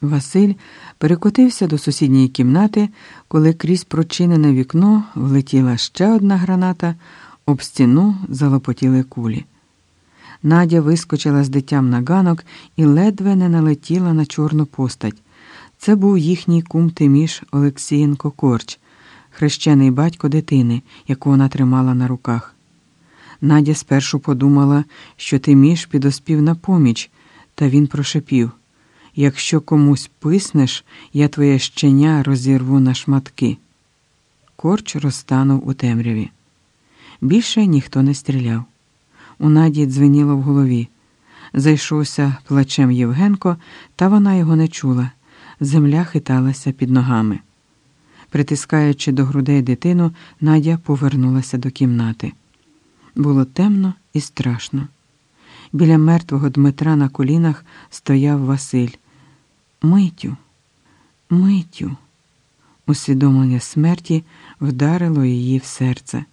Василь перекотився до сусідньої кімнати, коли крізь прочинене вікно влетіла ще одна граната, об стіну залопотіли кулі. Надя вискочила з дитям на ганок і ледве не налетіла на чорну постать. Це був їхній кум Тиміш Олексієнко Корч, хрещений батько дитини, яку вона тримала на руках. Надя спершу подумала, що Тиміш підоспів на поміч, та він прошепів якщо комусь писнеш, я твоє щеня розірву на шматки. Корч розтанув у темряві. Більше ніхто не стріляв. У Наді дзвеніло в голові. Зайшовся плачем Євгенко, та вона його не чула. Земля хиталася під ногами. Притискаючи до грудей дитину, Надя повернулася до кімнати. Було темно і страшно. Біля мертвого Дмитра на колінах стояв Василь. Митю, митю. Усвідомлення смерті вдарило її в серце.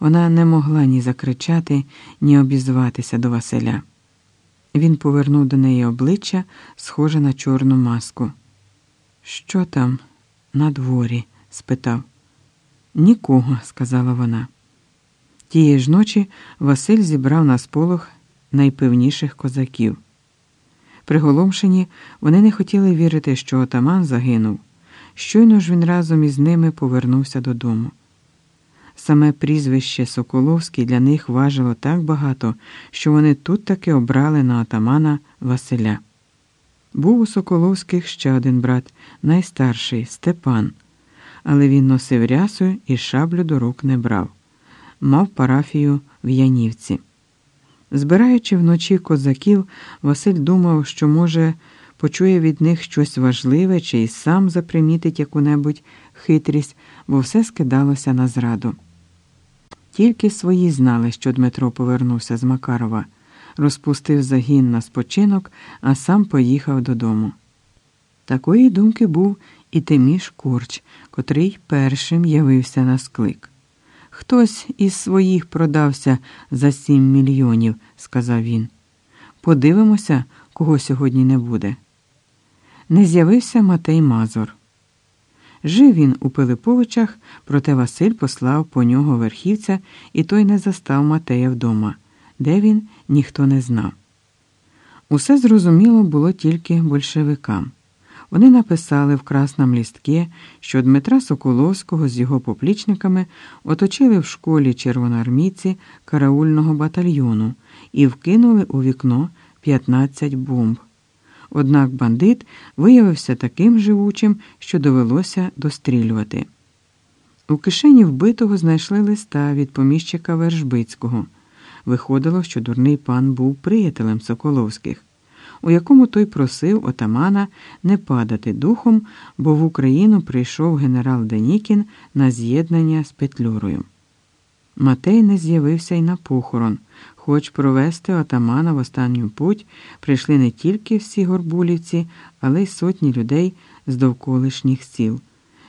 Вона не могла ні закричати, ні обізватися до Василя. Він повернув до неї обличчя, схоже на чорну маску. Що там на дворі?» – спитав. Нікого, сказала вона. Тієї ж ночі Василь зібрав на сполох найпевніших козаків. Приголомшені, вони не хотіли вірити, що отаман загинув. Щойно ж він разом із ними повернувся додому. Саме прізвище Соколовський для них важило так багато, що вони тут таки обрали на отамана Василя. Був у Соколовських ще один брат, найстарший Степан, але він носив рясу і шаблю до рук не брав, мав парафію в Янівці. Збираючи вночі козаків, Василь думав, що, може, почує від них щось важливе чи й сам запримітить яку-небудь хитрість, бо все скидалося на зраду. Тільки свої знали, що Дмитро повернувся з Макарова, розпустив загін на спочинок, а сам поїхав додому. Такої думки був і Тиміш Курч, котрий першим явився на склик. Хтось із своїх продався за сім мільйонів, сказав він. Подивимося, кого сьогодні не буде. Не з'явився Матей Мазур. Жив він у Пилиповичах, проте Василь послав по нього верхівця, і той не застав Матея вдома, де він ніхто не знав. Усе зрозуміло було тільки большевикам. Вони написали в красному лістки, що Дмитра Соколовського з його поплічниками оточили в школі червоноармійці караульного батальйону і вкинули у вікно 15 бомб. Однак бандит виявився таким живучим, що довелося дострілювати. У кишені вбитого знайшли листа від поміщика Вершбицького. Виходило, що дурний пан був приятелем Соколовських у якому той просив отамана не падати духом, бо в Україну прийшов генерал Денікін на з'єднання з Петлюрою. Матей не з'явився й на похорон, хоч провести отамана в останню путь прийшли не тільки всі горбулівці, але й сотні людей з довколишніх сіл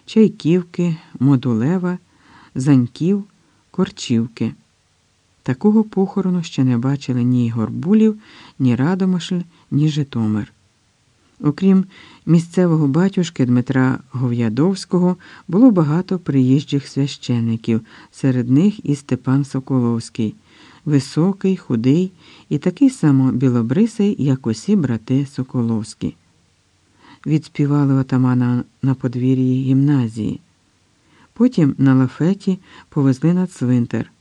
Чайківки, Модулева, Заньків, Корчівки. Такого похорону ще не бачили ні Горбулів, ні Радомишль, ні Житомир. Окрім місцевого батюшки Дмитра Гов'ядовського, було багато приїжджих священиків, серед них і Степан Соколовський, високий, худий і такий само білобрисий, як усі брати Соколовські. Відспівали отамана на подвір'ї гімназії. Потім на лафеті повезли на цвинтар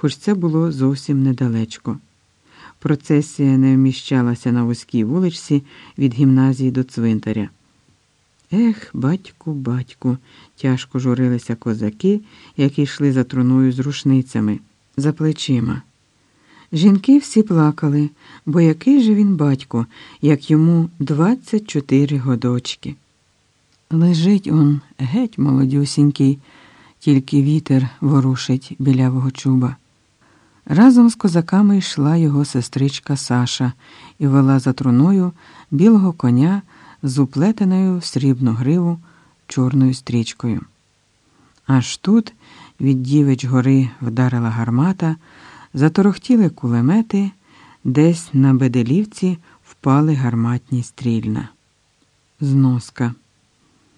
хоч це було зовсім недалечко. Процесія не вміщалася на вузькій вуличці від гімназії до цвинтаря. Ех, батьку, батьку, тяжко журилися козаки, які йшли за труною з рушницями, за плечима. Жінки всі плакали, бо який же він батько, як йому двадцять чотири годочки. Лежить он геть молодюсінький, тільки вітер ворушить білявого чуба. Разом з козаками йшла його сестричка Саша і вела за труною білого коня з уплетеною в срібну гриву чорною стрічкою. Аж тут від дівич гори вдарила гармата, заторохтіли кулемети, десь на беделівці впали гарматні стрільна. Зноска.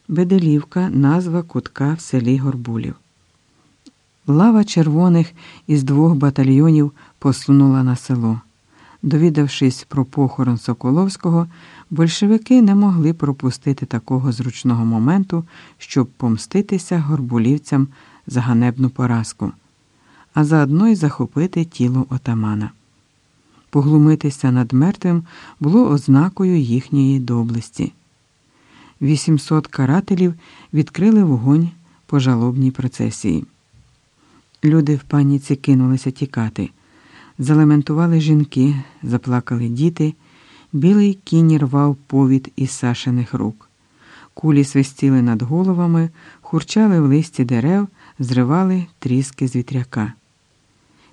Беделівка назва кутка в селі Горбулів. Лава червоних із двох батальйонів посунула на село. Довідавшись про похорон Соколовського, большевики не могли пропустити такого зручного моменту, щоб помститися горбулівцям за ганебну поразку, а заодно й захопити тіло отамана. Поглумитися над мертвим було ознакою їхньої доблесті. 800 карателів відкрили вогонь по жалобній процесії. Люди в паніці кинулися тікати. Залементували жінки, заплакали діти, білий кінь рвав повід із сашених рук. Кулі свистіли над головами, хурчали в листі дерев, зривали тріски з вітряка.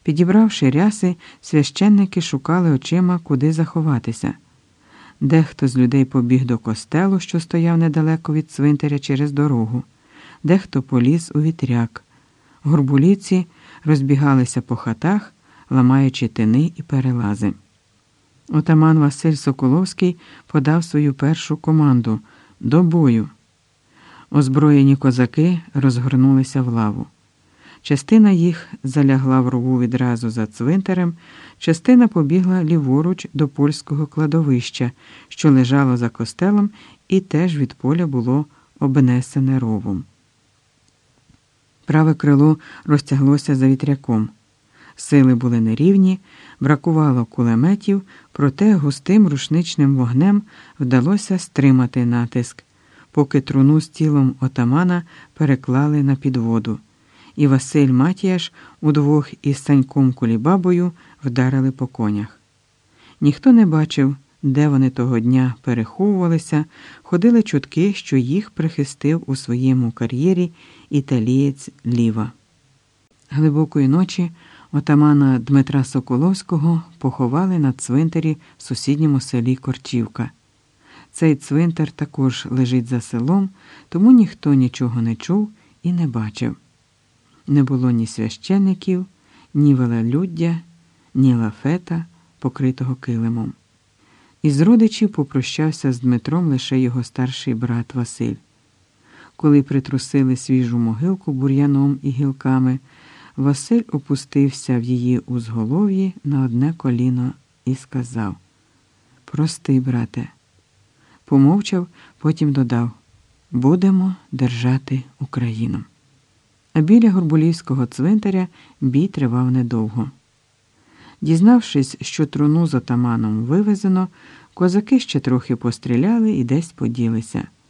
Підібравши ряси, священники шукали очима, куди заховатися. Дехто з людей побіг до костелу, що стояв недалеко від цвинтаря через дорогу, дехто поліз у вітряк. Горбулівці розбігалися по хатах, ламаючи тини і перелази. Отаман Василь Соколовський подав свою першу команду до бою. Озброєні козаки розгорнулися в лаву. Частина їх залягла в рову відразу за цвинтарем, частина побігла ліворуч до польського кладовища, що лежало за костелом, і теж від поля було обнесене ровом. Праве крило розтяглося за вітряком. Сили були нерівні, бракувало кулеметів, проте густим рушничним вогнем вдалося стримати натиск, поки труну з тілом отамана переклали на підводу, і Василь Матіяш удвох із Саньком Кулібабою вдарили по конях. Ніхто не бачив, де вони того дня переховувалися, ходили чутки, що їх прихистив у своєму кар'єрі італієць Ліва. Глибокої ночі отамана Дмитра Соколовського поховали на цвинтарі в сусідньому селі Корчівка. Цей цвинтар також лежить за селом, тому ніхто нічого не чув і не бачив. Не було ні священиків, ні велелюддя, ні лафета, покритого килимом. Із родичів попрощався з Дмитром лише його старший брат Василь. Коли притрусили свіжу могилку бур'яном і гілками, Василь опустився в її узголов'ї на одне коліно і сказав: Прости, брате. Помовчав, потім додав: Будемо держати Україну. А біля Горбулівського цвинтаря бій тривав недовго. Дізнавшись, що труну з отаманом вивезено, козаки ще трохи постріляли і десь поділися.